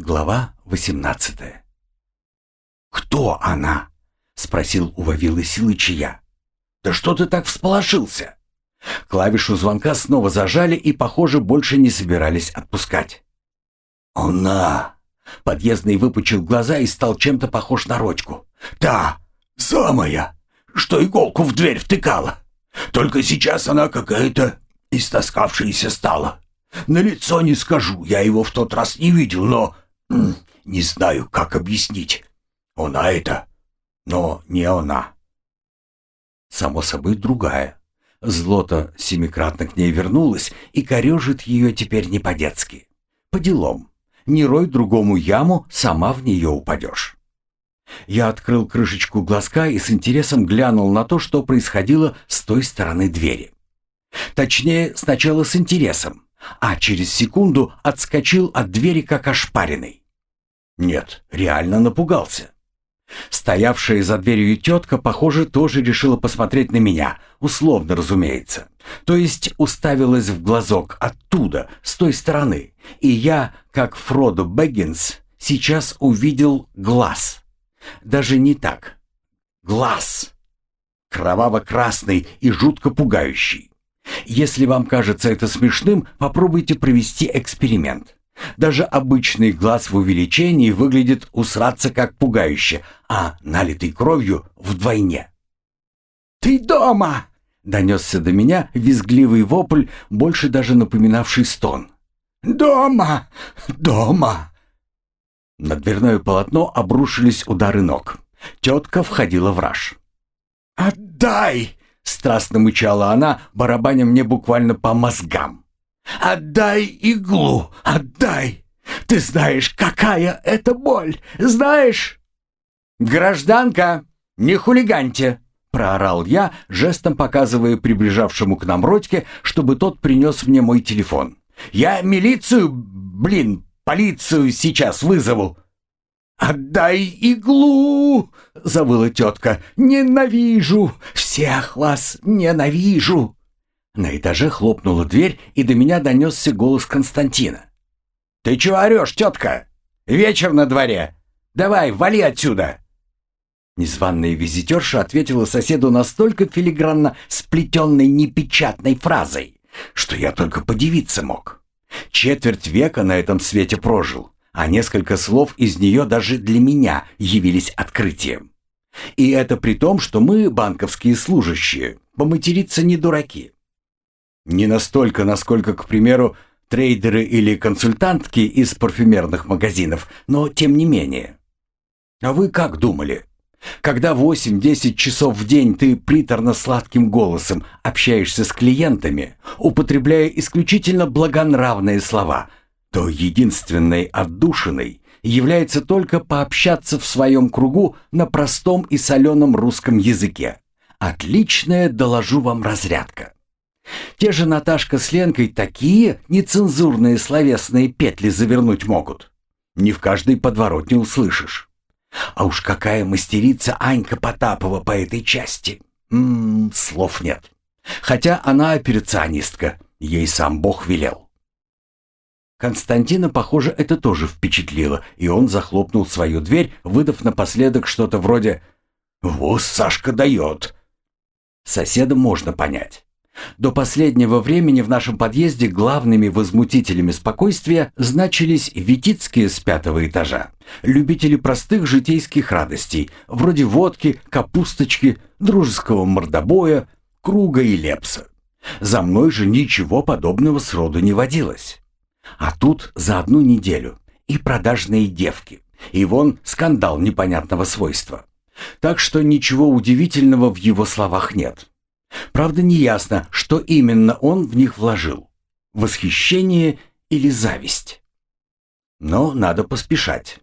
Глава 18 «Кто она?» — спросил у Вавилы Силыча я. «Да что ты так всполошился?» Клавишу звонка снова зажали и, похоже, больше не собирались отпускать. «Она!» — подъездный выпучил глаза и стал чем-то похож на рочку. «Да, самая, что иголку в дверь втыкала. Только сейчас она какая-то истоскавшаяся стала. На лицо не скажу, я его в тот раз не видел, но не знаю, как объяснить. Она это, но не она. Само собой, другая. Злота семикратно к ней вернулась и корежит ее теперь не по-детски. По делам. Не рой другому яму, сама в нее упадешь. Я открыл крышечку глазка и с интересом глянул на то, что происходило с той стороны двери. Точнее, сначала с интересом, а через секунду отскочил от двери как ошпаренный. Нет, реально напугался. Стоявшая за дверью тетка, похоже, тоже решила посмотреть на меня, условно, разумеется. То есть уставилась в глазок оттуда, с той стороны, и я, как Фродо Бэггинс, сейчас увидел глаз. Даже не так. Глаз. Кроваво-красный и жутко пугающий. Если вам кажется это смешным, попробуйте провести эксперимент. Даже обычный глаз в увеличении выглядит усраться как пугающе, а налитый кровью вдвойне. «Ты дома!» — донесся до меня визгливый вопль, больше даже напоминавший стон. «Дома! Дома!» На дверное полотно обрушились удары ног. Тетка входила в раж. «Отдай!» — страстно мычала она, барабаня мне буквально по мозгам. «Отдай иглу! Отдай! Ты знаешь, какая это боль! Знаешь?» «Гражданка, не хулиганьте!» — проорал я, жестом показывая приближавшему к нам Родьке, чтобы тот принес мне мой телефон. «Я милицию, блин, полицию сейчас вызову!» «Отдай иглу!» — завыла тетка. «Ненавижу! Всех вас ненавижу!» На этаже хлопнула дверь, и до меня донесся голос Константина. «Ты чего орешь, тетка? Вечер на дворе. Давай, вали отсюда!» Незваная визитерша ответила соседу настолько филигранно сплетенной непечатной фразой, что я только подивиться мог. Четверть века на этом свете прожил, а несколько слов из нее даже для меня явились открытием. И это при том, что мы, банковские служащие, поматериться не дураки. Не настолько, насколько, к примеру, трейдеры или консультантки из парфюмерных магазинов, но тем не менее. А вы как думали? Когда 8-10 часов в день ты приторно-сладким голосом общаешься с клиентами, употребляя исключительно благонравные слова, то единственной отдушиной является только пообщаться в своем кругу на простом и соленом русском языке. Отличная, доложу вам, разрядка. Те же Наташка с Ленкой такие нецензурные словесные петли завернуть могут. Не в каждой подворотне услышишь. А уж какая мастерица Анька Потапова по этой части. М -м, слов нет. Хотя она операционистка, ей сам Бог велел. Константина, похоже, это тоже впечатлило, и он захлопнул свою дверь, выдав напоследок что-то вроде «Вот Сашка дает». Соседа можно понять. До последнего времени в нашем подъезде главными возмутителями спокойствия значились витицкие с пятого этажа, любители простых житейских радостей, вроде водки, капусточки, дружеского мордобоя, круга и лепса. За мной же ничего подобного сроду не водилось. А тут за одну неделю и продажные девки, и вон скандал непонятного свойства. Так что ничего удивительного в его словах нет. Правда, неясно, что именно он в них вложил. Восхищение или зависть. Но надо поспешать.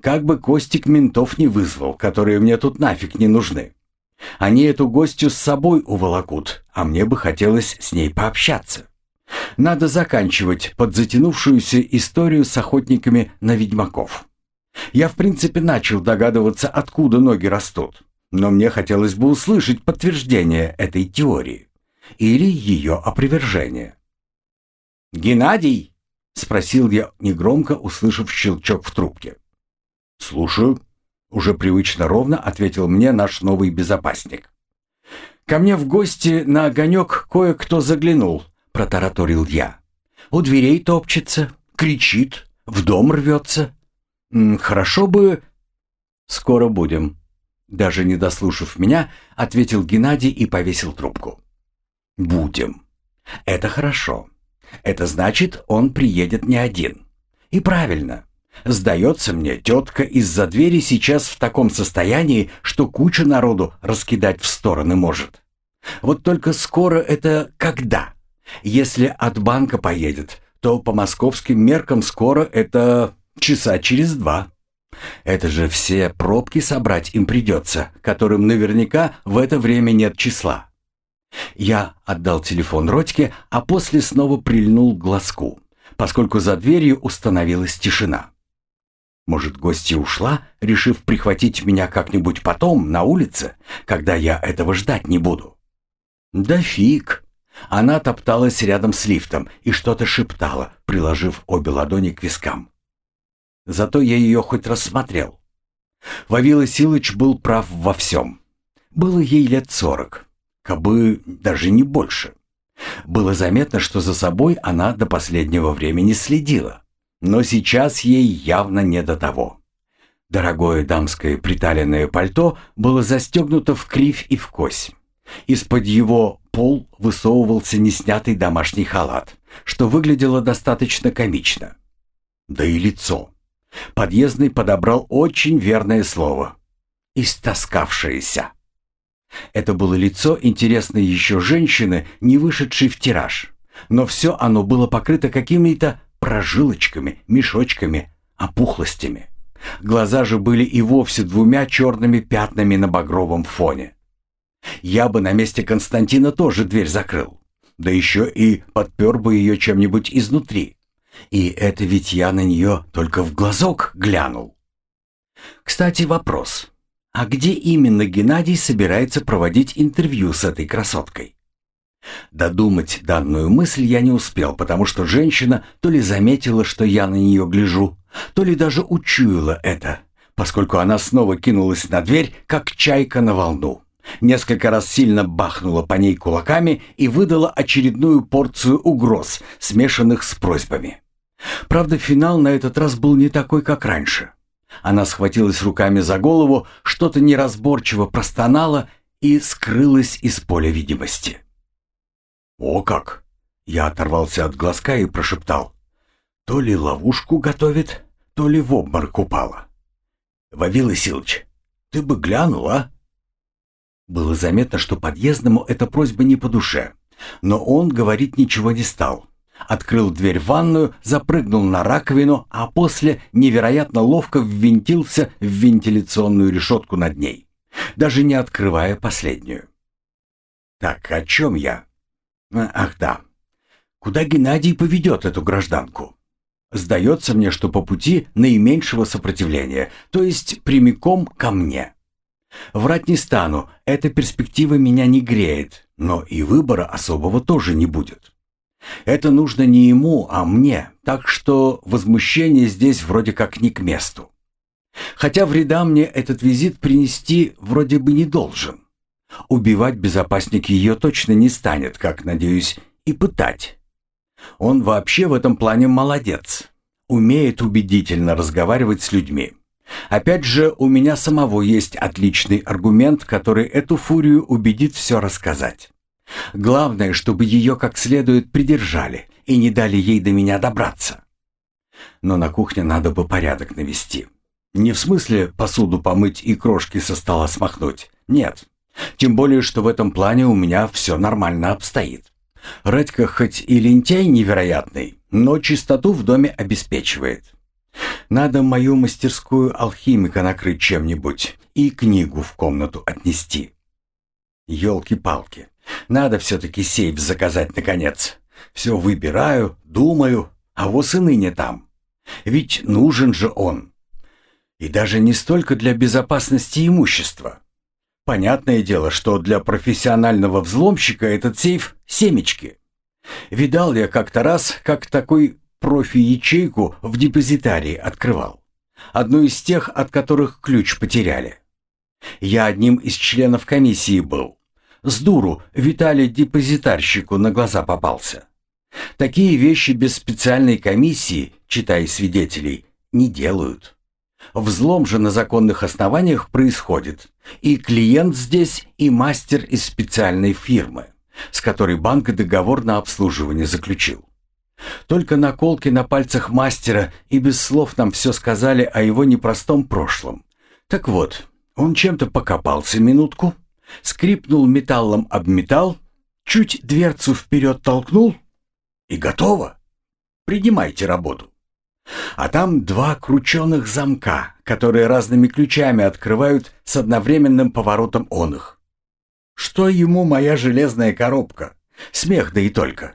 Как бы Костик ментов не вызвал, которые мне тут нафиг не нужны. Они эту гостью с собой уволокут, а мне бы хотелось с ней пообщаться. Надо заканчивать подзатянувшуюся историю с охотниками на ведьмаков. Я, в принципе, начал догадываться, откуда ноги растут но мне хотелось бы услышать подтверждение этой теории или ее опровержение. «Геннадий, — спросил я негромко, услышав щелчок в трубке. «Слушаю», — уже привычно ровно ответил мне наш новый безопасник. «Ко мне в гости на огонек кое-кто заглянул», — протараторил я. «У дверей топчется, кричит, в дом рвется. Хорошо бы...» «Скоро будем», — даже не дослушав меня, ответил Геннадий и повесил трубку. «Будем. Это хорошо. Это значит, он приедет не один. И правильно. Сдается мне, тетка из-за двери сейчас в таком состоянии, что куча народу раскидать в стороны может. Вот только скоро это когда? Если от банка поедет, то по московским меркам скоро это часа через два. Это же все пробки собрать им придется, которым наверняка в это время нет числа. Я отдал телефон Родьке, а после снова прильнул к глазку, поскольку за дверью установилась тишина. Может, гостья ушла, решив прихватить меня как-нибудь потом, на улице, когда я этого ждать не буду? Да фиг. Она топталась рядом с лифтом и что-то шептала, приложив обе ладони к вискам. Зато я ее хоть рассмотрел. Вавила Силыч был прав во всем. Было ей лет сорок, кабы даже не больше. Было заметно, что за собой она до последнего времени следила. Но сейчас ей явно не до того. Дорогое дамское приталенное пальто было застегнуто в кривь и в кось. Из-под его пол высовывался неснятый домашний халат, что выглядело достаточно комично. Да и лицо. Подъездный подобрал очень верное слово. «Истоскавшееся». Это было лицо интересной еще женщины, не вышедшей в тираж. Но все оно было покрыто какими-то прожилочками, мешочками, опухлостями. Глаза же были и вовсе двумя черными пятнами на багровом фоне. Я бы на месте Константина тоже дверь закрыл. Да еще и подпер бы ее чем-нибудь изнутри. И это ведь я на нее только в глазок глянул. Кстати, вопрос. А где именно Геннадий собирается проводить интервью с этой красоткой? Додумать данную мысль я не успел, потому что женщина то ли заметила, что я на нее гляжу, то ли даже учуяла это, поскольку она снова кинулась на дверь, как чайка на волну. Несколько раз сильно бахнула по ней кулаками и выдала очередную порцию угроз, смешанных с просьбами. Правда, финал на этот раз был не такой, как раньше. Она схватилась руками за голову, что-то неразборчиво простонала и скрылась из поля видимости. «О как!» Я оторвался от глазка и прошептал. «То ли ловушку готовит, то ли в обморок упала. Вавила Силыч, ты бы глянул, а?» Было заметно, что подъездному эта просьба не по душе, но он говорить ничего не стал. Открыл дверь в ванную, запрыгнул на раковину, а после невероятно ловко ввинтился в вентиляционную решетку над ней, даже не открывая последнюю. «Так, о чем я?» Ах да. Куда Геннадий поведет эту гражданку? Сдается мне, что по пути наименьшего сопротивления, то есть прямиком ко мне. Врать не стану, эта перспектива меня не греет, но и выбора особого тоже не будет. Это нужно не ему, а мне, так что возмущение здесь вроде как не к месту. Хотя вреда мне этот визит принести вроде бы не должен. Убивать безопасник ее точно не станет, как, надеюсь, и пытать. Он вообще в этом плане молодец. Умеет убедительно разговаривать с людьми. Опять же, у меня самого есть отличный аргумент, который эту фурию убедит все рассказать. Главное, чтобы ее как следует придержали и не дали ей до меня добраться. Но на кухне надо бы порядок навести. Не в смысле посуду помыть и крошки со стола смахнуть. Нет, тем более, что в этом плане у меня все нормально обстоит. Редька хоть и лентяй невероятный, но чистоту в доме обеспечивает. Надо мою мастерскую алхимика накрыть чем-нибудь и книгу в комнату отнести. Ёлки-палки, надо все-таки сейф заказать наконец. Все выбираю, думаю, а вот и ныне там. Ведь нужен же он. И даже не столько для безопасности имущества. Понятное дело, что для профессионального взломщика этот сейф — семечки. Видал я как-то раз, как такой профи-ячейку в депозитарии открывал. Одну из тех, от которых ключ потеряли. Я одним из членов комиссии был. С дуру Виталий депозитарщику на глаза попался. Такие вещи без специальной комиссии, читай свидетелей, не делают. Взлом же на законных основаниях происходит. И клиент здесь, и мастер из специальной фирмы, с которой банк договор на обслуживание заключил. Только наколки на пальцах мастера и без слов нам все сказали о его непростом прошлом. Так вот, он чем-то покопался минутку, скрипнул металлом об металл, чуть дверцу вперед толкнул и готово. Принимайте работу. А там два крученых замка, которые разными ключами открывают с одновременным поворотом он их. Что ему моя железная коробка? Смех да и только.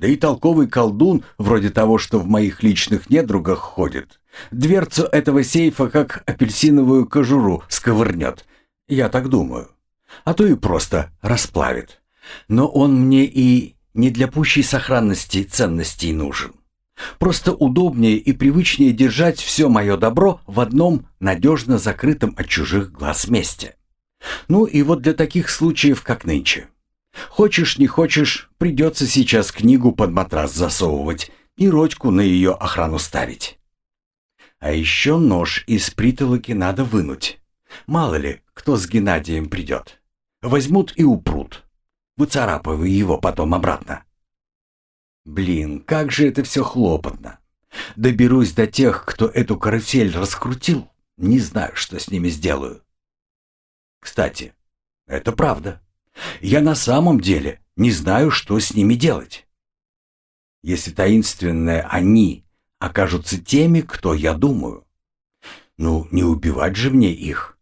Да и толковый колдун, вроде того, что в моих личных недругах ходит, дверцу этого сейфа как апельсиновую кожуру сковырнет. Я так думаю. А то и просто расплавит. Но он мне и не для пущей сохранности ценностей нужен. Просто удобнее и привычнее держать все мое добро в одном надежно закрытом от чужих глаз месте. Ну и вот для таких случаев, как нынче. Хочешь, не хочешь, придется сейчас книгу под матрас засовывать и ротьку на ее охрану ставить. А еще нож из притолоки надо вынуть. Мало ли, кто с Геннадием придет. Возьмут и упрут. Выцарапывая его потом обратно. Блин, как же это все хлопотно. Доберусь до тех, кто эту карусель раскрутил, не знаю, что с ними сделаю. Кстати, это правда. Я на самом деле не знаю, что с ними делать. Если таинственные «они» окажутся теми, кто я думаю. Ну, не убивать же мне их.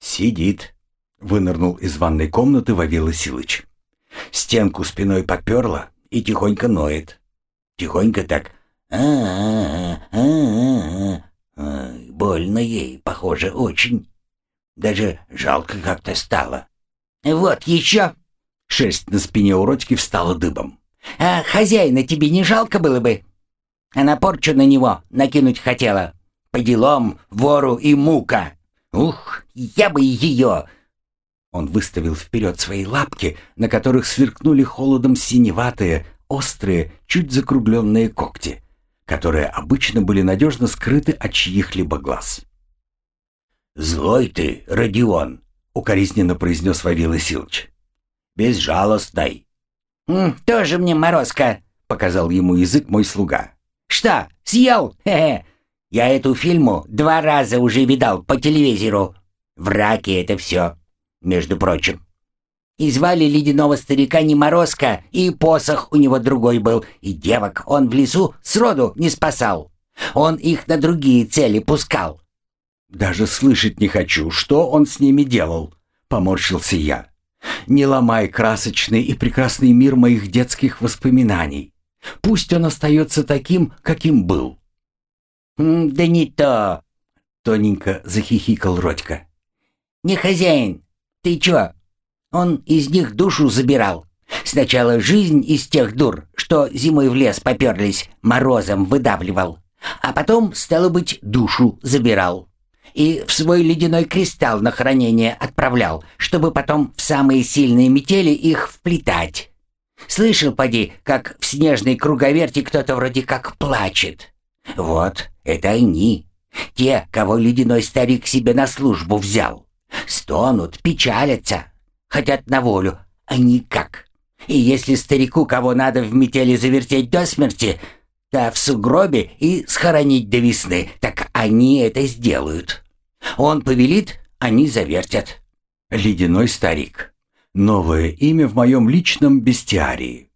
«Сидит», — вынырнул из ванной комнаты Вавила Силыч. Стенку спиной подперла и тихонько ноет. Тихонько так а-а-а, Больно ей, похоже, очень. Даже жалко как-то стало. «Вот еще!» Шерсть на спине у Родьки встала дыбом. «А хозяина тебе не жалко было бы?» Она порчу на него накинуть хотела. По делам вору и мука. Ух, я бы ее!» Он выставил вперед свои лапки, на которых сверкнули холодом синеватые, острые, чуть закругленные когти, которые обычно были надежно скрыты от чьих-либо глаз. «Злой ты, Родион!» — укоризненно произнес Вавила Силыч. «Безжалостный». «Тоже мне морозка!» — показал ему язык мой слуга. «Что, съел? Хе-хе! Я эту фильму два раза уже видал по телевизору. В раке это все, между прочим. И звали ледяного старика не Морозко, и посох у него другой был, и девок он в лесу сроду не спасал. Он их на другие цели пускал. «Даже слышать не хочу, что он с ними делал», — поморщился я. «Не ломай красочный и прекрасный мир моих детских воспоминаний. Пусть он остается таким, каким был». «Да не то!» — тоненько захихикал Родька. «Не хозяин. Ты чё, он из них душу забирал. Сначала жизнь из тех дур, что зимой в лес поперлись, морозом выдавливал. А потом, стало быть, душу забирал. И в свой ледяной кристалл на хранение отправлял, чтобы потом в самые сильные метели их вплетать. Слышал, поди, как в снежной круговерти кто-то вроде как плачет. Вот, это они. Те, кого ледяной старик себе на службу взял. Стонут, печалятся, хотят на волю, а никак. И если старику кого надо в метели завертеть до смерти, да в сугробе и схоронить до весны, так они это сделают. Он повелит, они завертят. Ледяной старик. Новое имя в моем личном бестиарии.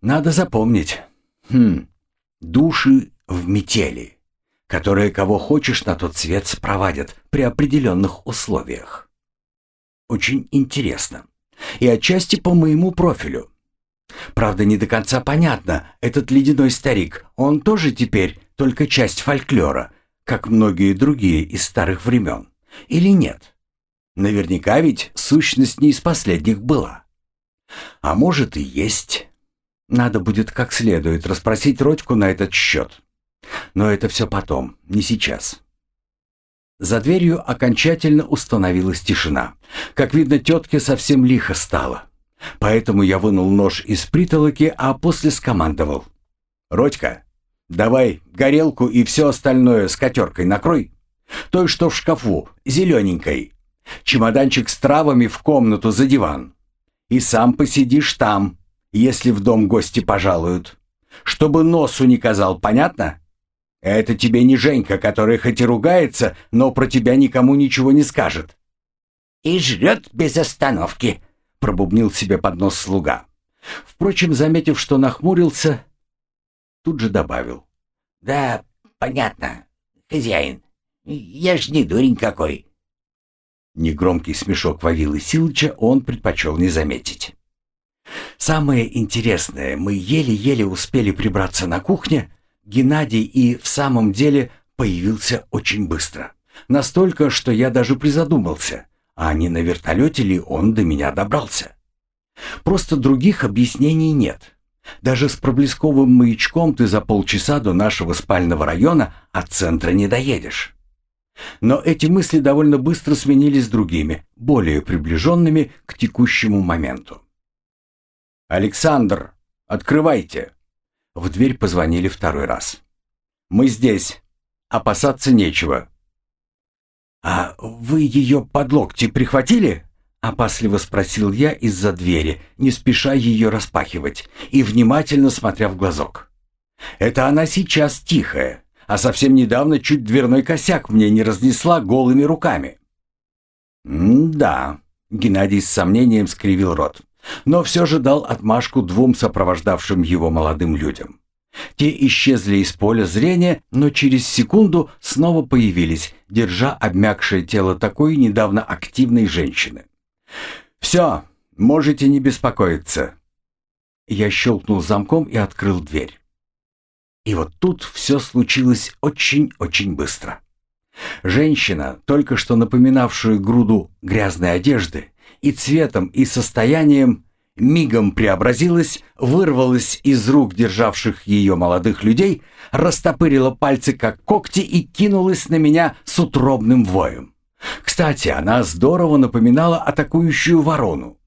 Надо запомнить. Хм, души в метели, которые кого хочешь на тот свет спровадят при определенных условиях. Очень интересно. И отчасти по моему профилю. Правда, не до конца понятно, этот ледяной старик, он тоже теперь только часть фольклора, как многие другие из старых времен, или нет? Наверняка ведь сущность не из последних была. А может и есть. Надо будет как следует расспросить Родьку на этот счет. Но это все потом, не сейчас. За дверью окончательно установилась тишина. Как видно, тетке совсем лихо стало. Поэтому я вынул нож из притолоки, а после скомандовал. «Родька, давай горелку и все остальное с котеркой накрой. Той, что в шкафу, зелененькой. Чемоданчик с травами в комнату за диван. И сам посидишь там, если в дом гости пожалуют. Чтобы носу не казал, понятно?» Это тебе не Женька, который хоть и ругается, но про тебя никому ничего не скажет. И жрет без остановки, пробубнил себе под нос слуга. Впрочем, заметив, что нахмурился, тут же добавил. Да, понятно, хозяин. Я ж не дурень какой. Негромкий смешок Вавилы Силыча он предпочел не заметить. Самое интересное, мы еле-еле успели прибраться на кухне, Геннадий и в самом деле появился очень быстро. Настолько, что я даже призадумался, а не на вертолете ли он до меня добрался. Просто других объяснений нет. Даже с проблесковым маячком ты за полчаса до нашего спального района от центра не доедешь. Но эти мысли довольно быстро сменились другими, более приближенными к текущему моменту. «Александр, открывайте!» В дверь позвонили второй раз. «Мы здесь. Опасаться нечего». «А вы ее под локти прихватили?» Опасливо спросил я из-за двери, не спеша ее распахивать и внимательно смотря в глазок. «Это она сейчас тихая, а совсем недавно чуть дверной косяк мне не разнесла голыми руками». «М-да», — Геннадий с сомнением скривил рот но все же дал отмашку двум сопровождавшим его молодым людям. Те исчезли из поля зрения, но через секунду снова появились, держа обмякшее тело такой недавно активной женщины. «Все, можете не беспокоиться». Я щелкнул замком и открыл дверь. И вот тут все случилось очень-очень быстро. Женщина, только что напоминавшая груду грязной одежды, и цветом, и состоянием мигом преобразилась, вырвалась из рук державших ее молодых людей, растопырила пальцы как когти и кинулась на меня с утробным воем. Кстати, она здорово напоминала атакующую ворону.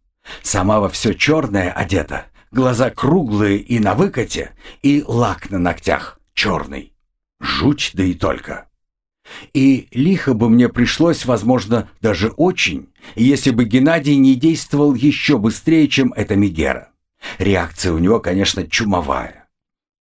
Сама во все черное одета, глаза круглые и на выкате, и лак на ногтях черный. Жуть да и только. И лихо бы мне пришлось, возможно, даже очень, если бы Геннадий не действовал еще быстрее, чем эта Мегера. Реакция у него, конечно, чумовая.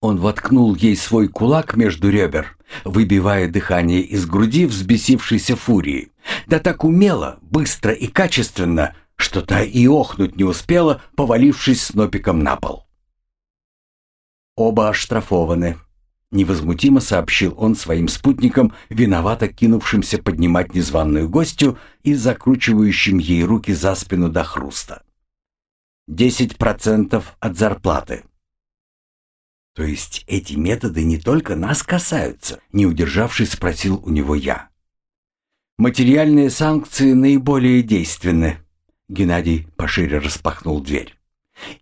Он воткнул ей свой кулак между ребер, выбивая дыхание из груди взбесившейся фурии. Да так умело, быстро и качественно, что та и охнуть не успела, повалившись снопиком на пол. Оба оштрафованы, Невозмутимо сообщил он своим спутникам, виновато кинувшимся поднимать незваную гостью и закручивающим ей руки за спину до хруста. «Десять процентов от зарплаты». «То есть эти методы не только нас касаются?» Не удержавшись, спросил у него я. «Материальные санкции наиболее действенны», Геннадий пошире распахнул дверь.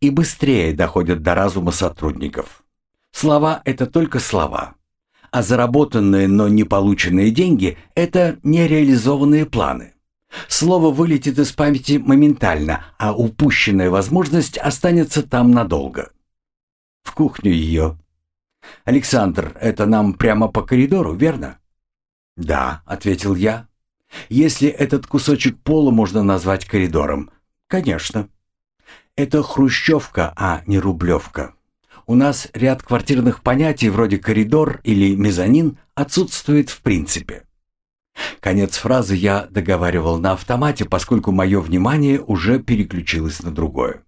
«И быстрее доходят до разума сотрудников. Слова — это только слова. А заработанные, но не полученные деньги — это нереализованные планы. Слово вылетит из памяти моментально, а упущенная возможность останется там надолго. В кухню ее. «Александр, это нам прямо по коридору, верно?» «Да», — ответил я. «Если этот кусочек пола можно назвать коридором, конечно. Это хрущевка, а не рублевка». У нас ряд квартирных понятий вроде коридор или мезонин отсутствует в принципе. Конец фразы я договаривал на автомате, поскольку мое внимание уже переключилось на другое.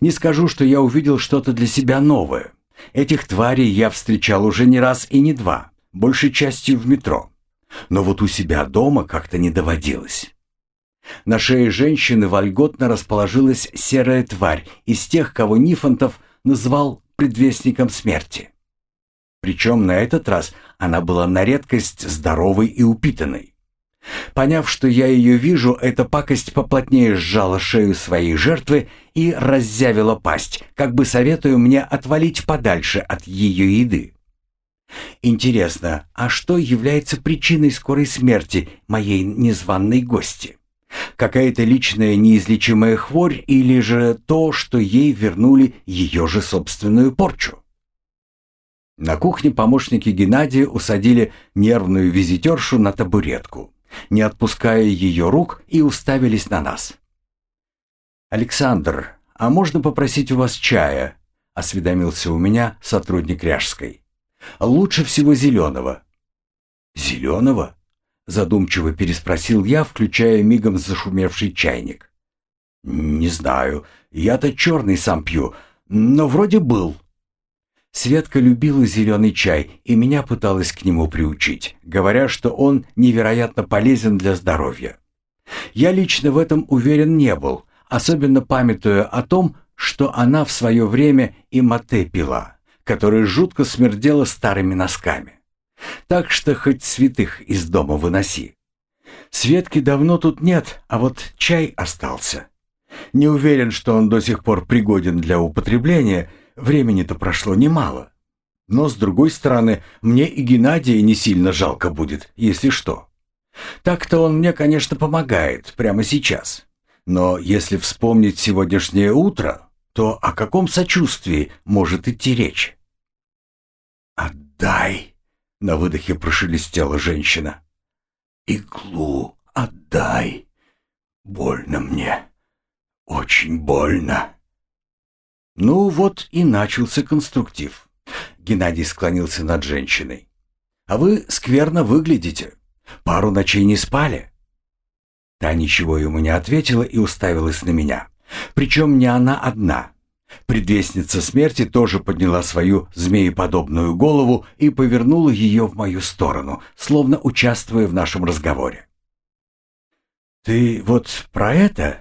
Не скажу, что я увидел что-то для себя новое. Этих тварей я встречал уже не раз и не два, большей частью в метро. Но вот у себя дома как-то не доводилось. На шее женщины вольготно расположилась серая тварь из тех, кого Нифонтов назвал предвестником смерти. Причем на этот раз она была на редкость здоровой и упитанной. Поняв, что я ее вижу, эта пакость поплотнее сжала шею своей жертвы и раззявила пасть, как бы советуя мне отвалить подальше от ее еды. Интересно, а что является причиной скорой смерти моей незваной гости? Какая-то личная неизлечимая хворь или же то, что ей вернули ее же собственную порчу? На кухне помощники Геннадия усадили нервную визитершу на табуретку, не отпуская ее рук и уставились на нас. «Александр, а можно попросить у вас чая?» — осведомился у меня сотрудник Ряжской. «Лучше всего зеленого». «Зеленого?» — задумчиво переспросил я, включая мигом зашумевший чайник. «Не знаю. Я-то черный сам пью, но вроде был». Светка любила зеленый чай и меня пыталась к нему приучить, говоря, что он невероятно полезен для здоровья. Я лично в этом уверен не был, особенно памятуя о том, что она в свое время и мате пила, которая жутко смердела старыми носками. Так что хоть святых из дома выноси. Светки давно тут нет, а вот чай остался. Не уверен, что он до сих пор пригоден для употребления – Времени-то прошло немало. Но, с другой стороны, мне и Геннадия не сильно жалко будет, если что. Так-то он мне, конечно, помогает прямо сейчас. Но если вспомнить сегодняшнее утро, то о каком сочувствии может идти речь? «Отдай!» — на выдохе прошелестела женщина. «Иглу отдай! Больно мне, очень больно!» Ну вот и начался конструктив. Геннадий склонился над женщиной. «А вы скверно выглядите. Пару ночей не спали?» Та ничего ему не ответила и уставилась на меня. Причем не она одна. Предвестница смерти тоже подняла свою змееподобную голову и повернула ее в мою сторону, словно участвуя в нашем разговоре. «Ты вот про это?»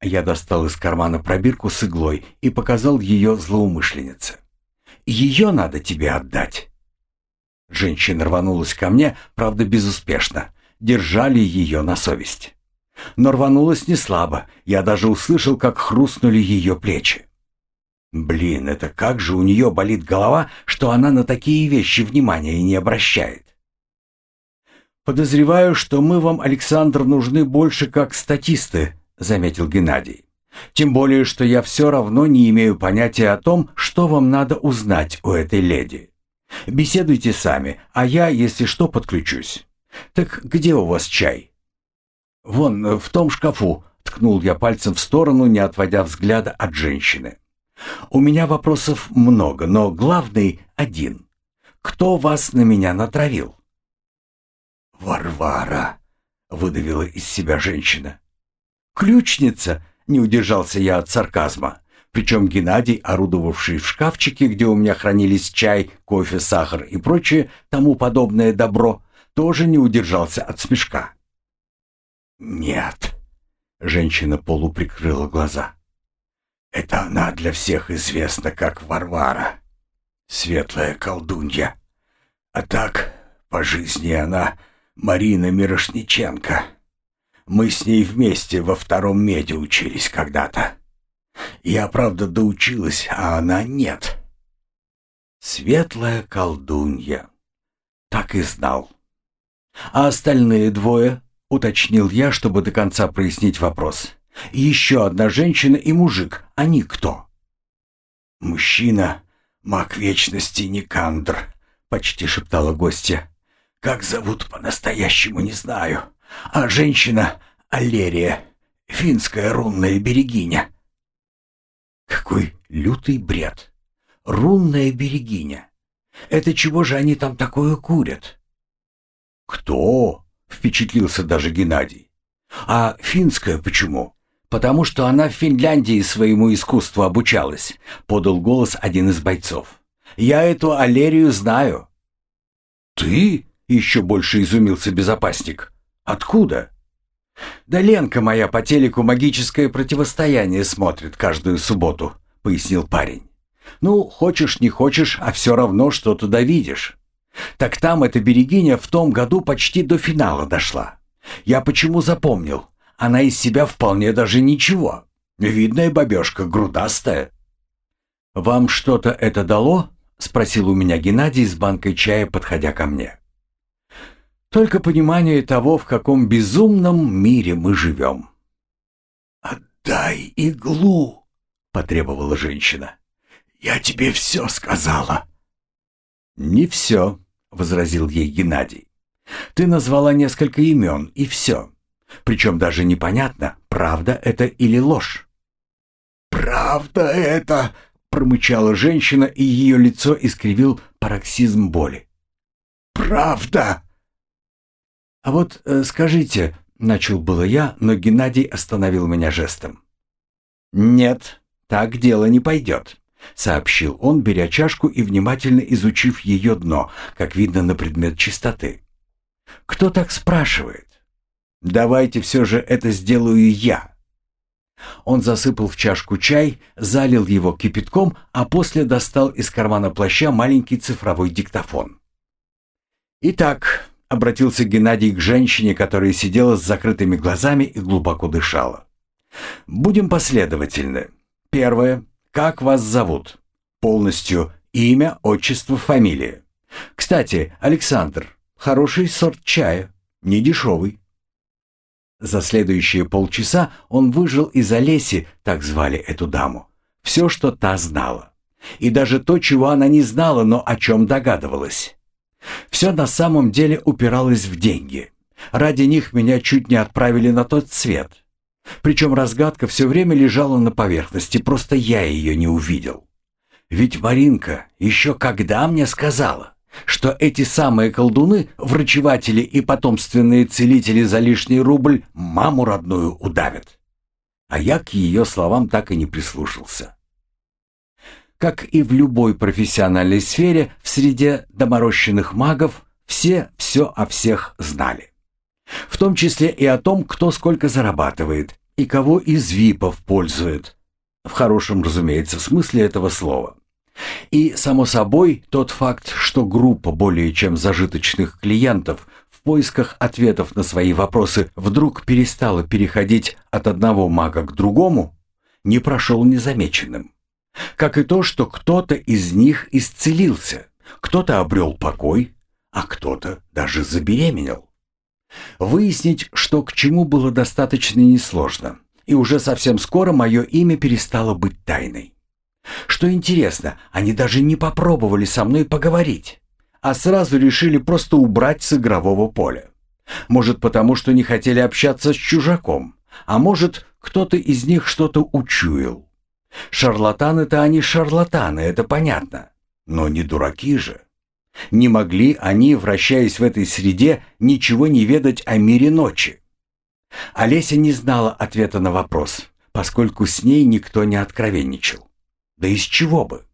Я достал из кармана пробирку с иглой и показал ее злоумышленнице. «Ее надо тебе отдать». Женщина рванулась ко мне, правда, безуспешно. Держали ее на совесть. Но рванулась не слабо. Я даже услышал, как хрустнули ее плечи. Блин, это как же у нее болит голова, что она на такие вещи внимания не обращает. Подозреваю, что мы вам, Александр, нужны больше как статисты, — заметил Геннадий. «Тем более, что я все равно не имею понятия о том, что вам надо узнать у этой леди. Беседуйте сами, а я, если что, подключусь. Так где у вас чай?» «Вон, в том шкафу», — ткнул я пальцем в сторону, не отводя взгляда от женщины. «У меня вопросов много, но главный один. Кто вас на меня натравил?» «Варвара», — выдавила из себя женщина. «Ключница!» — не удержался я от сарказма. Причем Геннадий, орудовавший в шкафчике, где у меня хранились чай, кофе, сахар и прочее тому подобное добро, тоже не удержался от смешка. «Нет», — женщина полуприкрыла глаза. «Это она для всех известна как Варвара, светлая колдунья. А так, по жизни она Марина Мирошниченко». Мы с ней вместе во втором меде учились когда-то. Я, правда, доучилась, а она нет. Светлая колдунья. Так и знал. А остальные двое, уточнил я, чтобы до конца прояснить вопрос. Еще одна женщина и мужик. Они кто? Мужчина, маг вечности Никандр, почти шептала гостья. Как зовут по-настоящему, не знаю а женщина — Аллерия, финская рунная берегиня. Какой лютый бред! Рунная берегиня. Это чего же они там такое курят? Кто? Впечатлился даже Геннадий. А финская почему? Потому что она в Финляндии своему искусству обучалась, подал голос один из бойцов. Я эту Аллерию знаю. Ты? Еще больше изумился безопасник. Откуда? Да Ленка моя по телеку магическое противостояние смотрит каждую субботу, пояснил парень. Ну, хочешь не хочешь, а все равно что туда видишь. Так там эта берегиня в том году почти до финала дошла. Я почему запомнил? Она из себя вполне даже ничего. Видная бабешка, грудастая. «Вам что-то это дало?» — спросил у меня Геннадий с банкой чая, подходя ко мне. «Только понимание того, в каком безумном мире мы живем». «Отдай иглу!» — потребовала женщина. «Я тебе все сказала». «Не все», — возразил ей Геннадий. «Ты назвала несколько имен, и все. Причем даже непонятно, правда это или ложь». «Правда это!» — промычала женщина, и ее лицо искривил пароксизм боли. «Правда!» «А вот э, скажите», — начал было я, но Геннадий остановил меня жестом. «Нет, так дело не пойдет», — сообщил он, беря чашку и внимательно изучив ее дно, как видно на предмет чистоты. «Кто так спрашивает? Давайте все же это сделаю я». Он засыпал в чашку чай, залил его кипятком, а после достал из кармана плаща маленький цифровой диктофон. «Итак», — обратился Геннадий к женщине, которая сидела с закрытыми глазами и глубоко дышала. «Будем последовательны. Первое. Как вас зовут? Полностью имя, отчество, фамилия. Кстати, Александр, хороший сорт чая, не дешевый. За следующие полчаса он выжил из Олеси, так звали эту даму, все, что та знала. И даже то, чего она не знала, но о чем догадывалась. Все на самом деле упиралось в деньги. Ради них меня чуть не отправили на тот свет. Причем разгадка все время лежала на поверхности, просто я ее не увидел. Ведь Маринка еще когда мне сказала? Что эти самые колдуны, врачеватели и потомственные целители за лишний рубль маму родную удавят. А я к ее словам так и не прислушался. Как и в любой профессиональной сфере, в среде доморощенных магов все все о всех знали. В том числе и о том, кто сколько зарабатывает и кого из випов пользует. В хорошем, разумеется, смысле этого слова. И, само собой, тот факт, что группа более чем зажиточных клиентов в поисках ответов на свои вопросы вдруг перестала переходить от одного мага к другому, не прошел незамеченным. Как и то, что кто-то из них исцелился, кто-то обрел покой, а кто-то даже забеременел. Выяснить, что к чему было достаточно несложно, и уже совсем скоро мое имя перестало быть тайной. Что интересно, они даже не попробовали со мной поговорить, а сразу решили просто убрать с игрового поля. Может, потому что не хотели общаться с чужаком, а может, кто-то из них что-то учуял. Шарлатаны-то они шарлатаны, это понятно, но не дураки же. Не могли они, вращаясь в этой среде, ничего не ведать о мире ночи. Олеся не знала ответа на вопрос, поскольку с ней никто не откровенничал. Да из чего бы?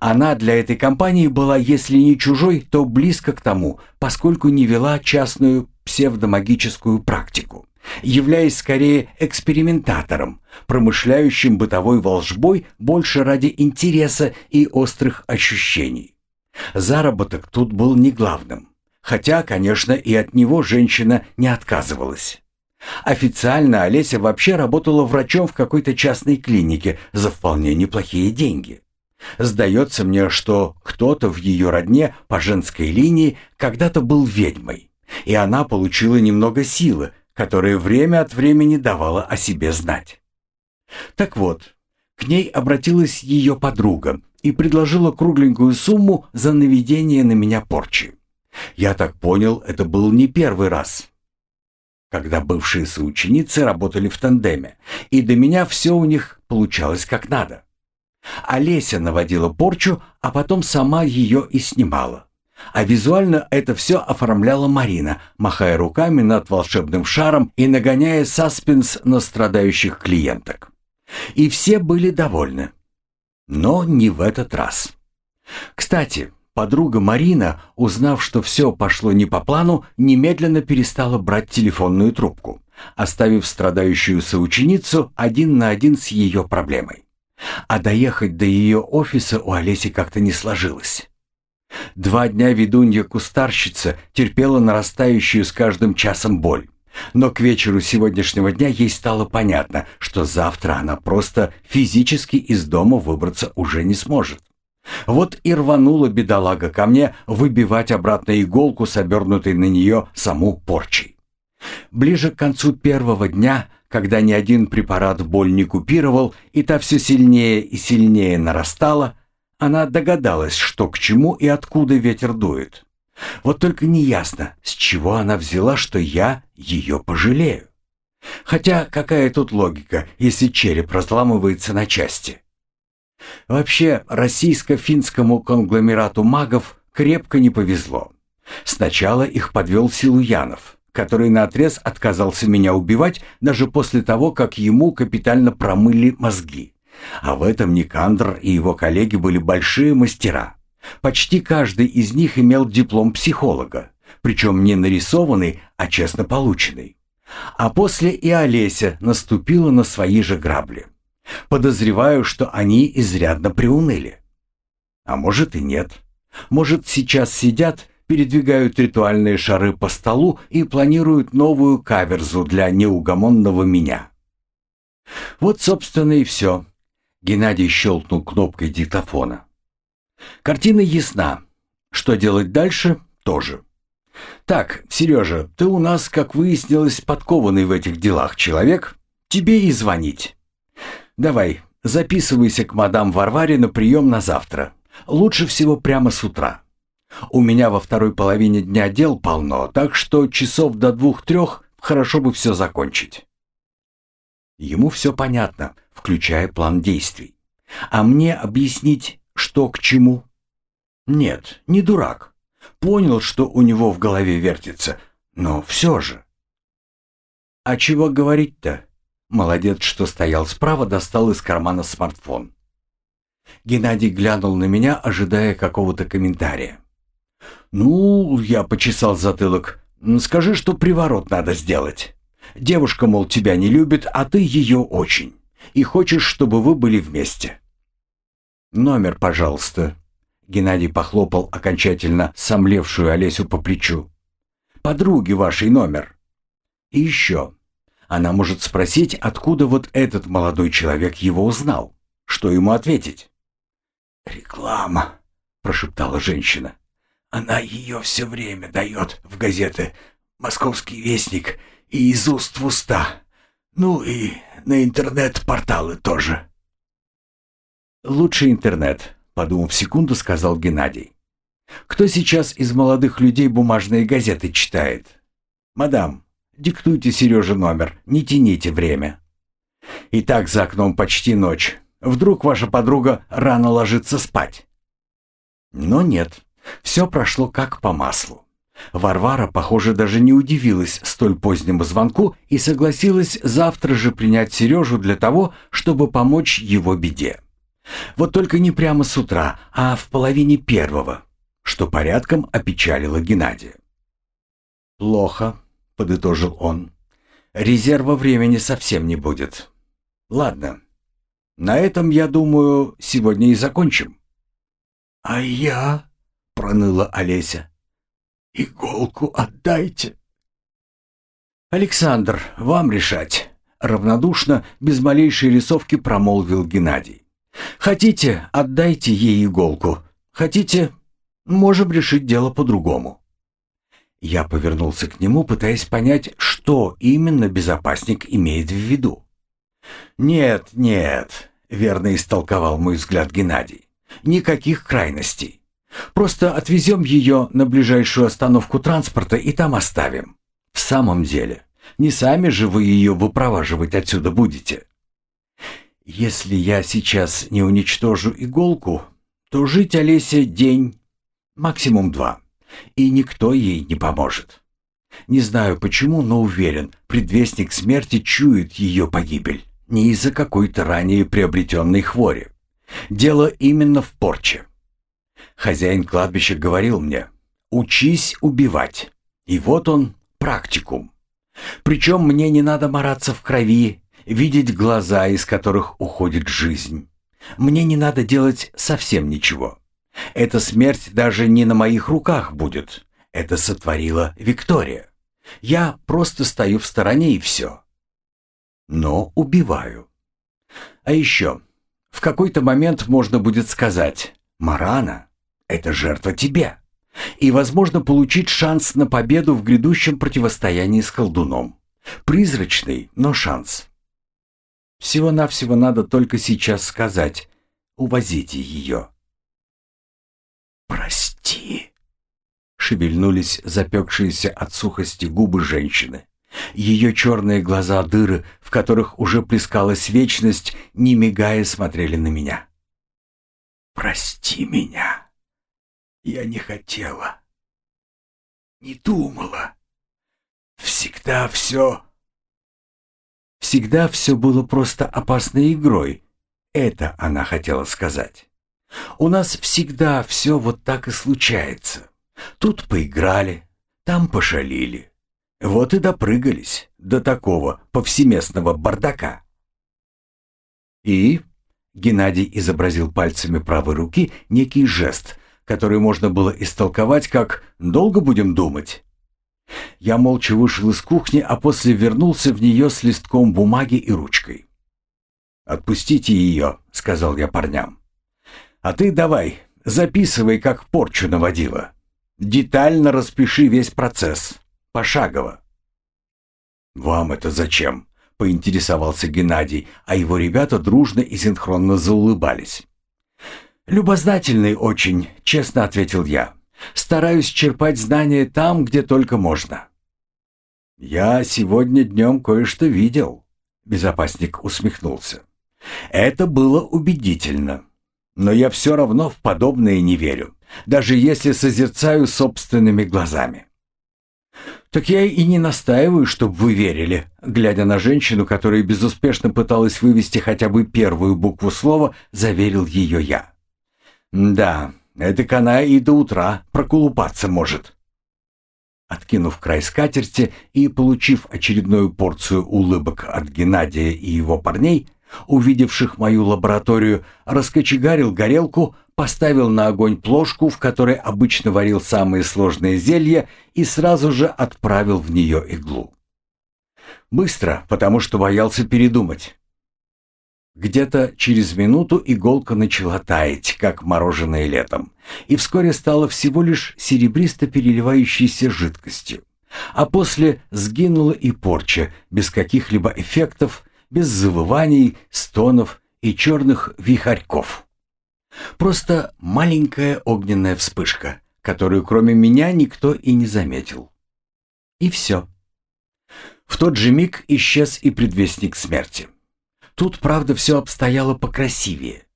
Она для этой компании была, если не чужой, то близко к тому, поскольку не вела частную псевдомагическую практику, являясь скорее экспериментатором, промышляющим бытовой волжбой больше ради интереса и острых ощущений. Заработок тут был не главным, хотя, конечно, и от него женщина не отказывалась. Официально Олеся вообще работала врачом в какой-то частной клинике за вполне неплохие деньги. Сдается мне, что кто-то в ее родне по женской линии когда-то был ведьмой, и она получила немного силы, которая время от времени давала о себе знать. Так вот, к ней обратилась ее подруга и предложила кругленькую сумму за наведение на меня порчи. Я так понял, это был не первый раз когда бывшие соученицы работали в тандеме, и до меня все у них получалось как надо. Олеся наводила порчу, а потом сама ее и снимала. А визуально это все оформляла Марина, махая руками над волшебным шаром и нагоняя саспенс на страдающих клиенток. И все были довольны. Но не в этот раз. Кстати, Подруга Марина, узнав, что все пошло не по плану, немедленно перестала брать телефонную трубку, оставив страдающую соученицу один на один с ее проблемой. А доехать до ее офиса у Олеси как-то не сложилось. Два дня ведунья-кустарщица терпела нарастающую с каждым часом боль, Но к вечеру сегодняшнего дня ей стало понятно, что завтра она просто физически из дома выбраться уже не сможет. Вот и рванула бедолага ко мне выбивать обратно иголку с обернутой на нее саму порчей. Ближе к концу первого дня, когда ни один препарат боль не купировал, и та все сильнее и сильнее нарастала, она догадалась, что к чему и откуда ветер дует. Вот только неясно, с чего она взяла, что я ее пожалею. Хотя какая тут логика, если череп разламывается на части? Вообще, российско-финскому конгломерату магов крепко не повезло. Сначала их подвел Силуянов, который наотрез отказался меня убивать даже после того, как ему капитально промыли мозги. А в этом Никандр и его коллеги были большие мастера. Почти каждый из них имел диплом психолога, причем не нарисованный, а честно полученный. А после и Олеся наступила на свои же грабли. Подозреваю, что они изрядно приуныли. А может и нет. Может, сейчас сидят, передвигают ритуальные шары по столу и планируют новую каверзу для неугомонного меня. Вот, собственно, и все. Геннадий щелкнул кнопкой диктофона. Картина ясна. Что делать дальше, тоже. Так, Сережа, ты у нас, как выяснилось, подкованный в этих делах человек. Тебе и звонить. Давай, записывайся к мадам Варваре на прием на завтра. Лучше всего прямо с утра. У меня во второй половине дня дел полно, так что часов до двух-трех хорошо бы все закончить. Ему все понятно, включая план действий. А мне объяснить, что к чему? Нет, не дурак. Понял, что у него в голове вертится, но все же. А чего говорить-то? Молодец, что стоял справа, достал из кармана смартфон. Геннадий глянул на меня, ожидая какого-то комментария. «Ну, я почесал затылок. Скажи, что приворот надо сделать. Девушка, мол, тебя не любит, а ты ее очень. И хочешь, чтобы вы были вместе. «Номер, пожалуйста». Геннадий похлопал окончательно сомлевшую Олесю по плечу. «Подруги вашей номер». «И еще. Она может спросить, откуда вот этот молодой человек его узнал. Что ему ответить?» «Реклама», — прошептала женщина. «Она ее все время дает в газеты «Московский вестник» и из уст в уста. Ну и на интернет-порталы тоже». «Лучше интернет», — подумав секунду, сказал Геннадий. «Кто сейчас из молодых людей бумажные газеты читает?» «Мадам, диктуйте Сереже номер, не тяните время». «И так за окном почти ночь. Вдруг ваша подруга рано ложится спать?» Но нет, все прошло как по маслу. Варвара, похоже, даже не удивилась столь позднему звонку и согласилась завтра же принять Сережу для того, чтобы помочь его беде. Вот только не прямо с утра, а в половине первого, что порядком опечалило Геннадия. «Плохо», — подытожил он. «Резерва времени совсем не будет. Ладно, на этом, я думаю, сегодня и закончим». «А я?» — проныла Олеся. «Иголку отдайте». «Александр, вам решать», — равнодушно, без малейшей рисовки промолвил Геннадий. Хотите, отдайте ей иголку. Хотите, можем решить дело по-другому. Я повернулся к нему, пытаясь понять, что именно безопасник имеет в виду. «Нет, нет», — верно истолковал мой взгляд Геннадий. «Никаких крайностей. Просто отвезем ее на ближайшую остановку транспорта и там оставим. В самом деле, не сами же вы ее выпроваживать отсюда будете. Если я сейчас не уничтожу иголку, то жить Олесе день, максимум два, и никто ей не поможет. Не знаю почему, но уверен, предвестник смерти чует ее погибель, не из-за какой-то ранее приобретенной хвори. Дело именно в порче. Хозяин кладбища говорил мне, учись убивать. И вот он, практикум. Причем мне не надо мараться в крови видеть глаза, из которых уходит жизнь. Мне не надо делать совсем ничего. Эта смерть даже не на моих руках будет. Это сотворила Виктория. Я просто стою в стороне и все. Но убиваю. А еще, в какой-то момент можно будет сказать «Марана, это жертва тебе» и, возможно, получить шанс на победу в грядущем противостоянии с колдуном. Призрачный, но шанс. Всего-навсего надо только сейчас сказать «Увозите ее». «Прости», — шевельнулись запекшиеся от сухости губы женщины. Ее черные глаза дыры, в которых уже плескалась вечность, не мигая смотрели на меня. «Прости меня. Я не хотела. Не думала. Всегда все...» Всегда все было просто опасной игрой. Это она хотела сказать. У нас всегда все вот так и случается. Тут поиграли, там пошалили. Вот и допрыгались до такого повсеместного бардака. И Геннадий изобразил пальцами правой руки некий жест, который можно было истолковать как «долго будем думать». Я молча вышел из кухни, а после вернулся в нее с листком бумаги и ручкой. «Отпустите ее», — сказал я парням. «А ты давай, записывай, как порчу наводила. Детально распиши весь процесс, пошагово». «Вам это зачем?» — поинтересовался Геннадий, а его ребята дружно и синхронно заулыбались. «Любознательный очень», — честно ответил я. Стараюсь черпать знания там, где только можно». «Я сегодня днем кое-что видел», — безопасник усмехнулся. «Это было убедительно. Но я все равно в подобное не верю, даже если созерцаю собственными глазами». «Так я и не настаиваю, чтобы вы верили», глядя на женщину, которая безуспешно пыталась вывести хотя бы первую букву слова, заверил ее я. «Да, эта она и до утра проколупаться может. Откинув край скатерти и получив очередную порцию улыбок от Геннадия и его парней, увидевших мою лабораторию, раскочегарил горелку, поставил на огонь плошку, в которой обычно варил самые сложные зелья, и сразу же отправил в нее иглу. Быстро, потому что боялся передумать. Где-то через минуту иголка начала таять, как мороженое летом, и вскоре стала всего лишь серебристо переливающейся жидкостью. А после сгинула и порча, без каких-либо эффектов, без завываний, стонов и черных вихарьков. Просто маленькая огненная вспышка, которую кроме меня никто и не заметил. И все. В тот же миг исчез и предвестник смерти. Тут, правда, все обстояло покрасивее.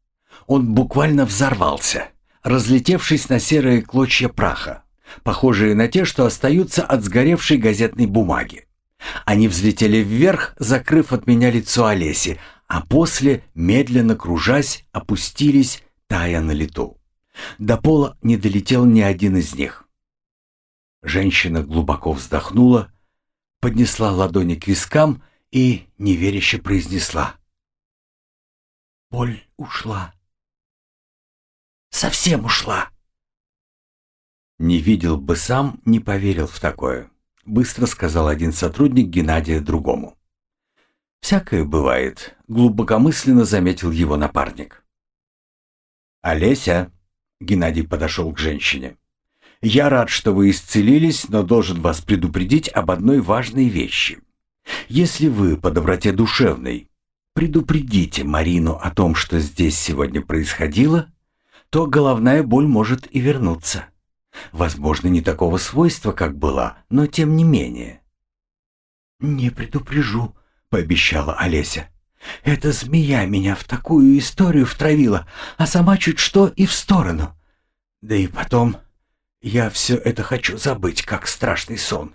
Он буквально взорвался, разлетевшись на серые клочья праха, похожие на те, что остаются от сгоревшей газетной бумаги. Они взлетели вверх, закрыв от меня лицо Олеси, а после, медленно кружась, опустились, тая на лету. До пола не долетел ни один из них. Женщина глубоко вздохнула, поднесла ладони к вискам и неверяще произнесла. Боль ушла. Совсем ушла. Не видел бы сам, не поверил в такое, быстро сказал один сотрудник Геннадия другому. Всякое бывает, глубокомысленно заметил его напарник. Олеся, Геннадий подошел к женщине. Я рад, что вы исцелились, но должен вас предупредить об одной важной вещи. Если вы по доброте душевной предупредите Марину о том, что здесь сегодня происходило, то головная боль может и вернуться. Возможно, не такого свойства, как была, но тем не менее. «Не предупрежу», — пообещала Олеся. «Эта змея меня в такую историю втравила, а сама чуть что и в сторону. Да и потом, я все это хочу забыть, как страшный сон.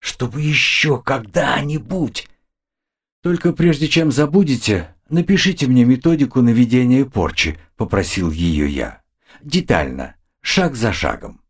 Чтобы еще когда-нибудь «Только прежде чем забудете, напишите мне методику наведения порчи», — попросил ее я. «Детально, шаг за шагом».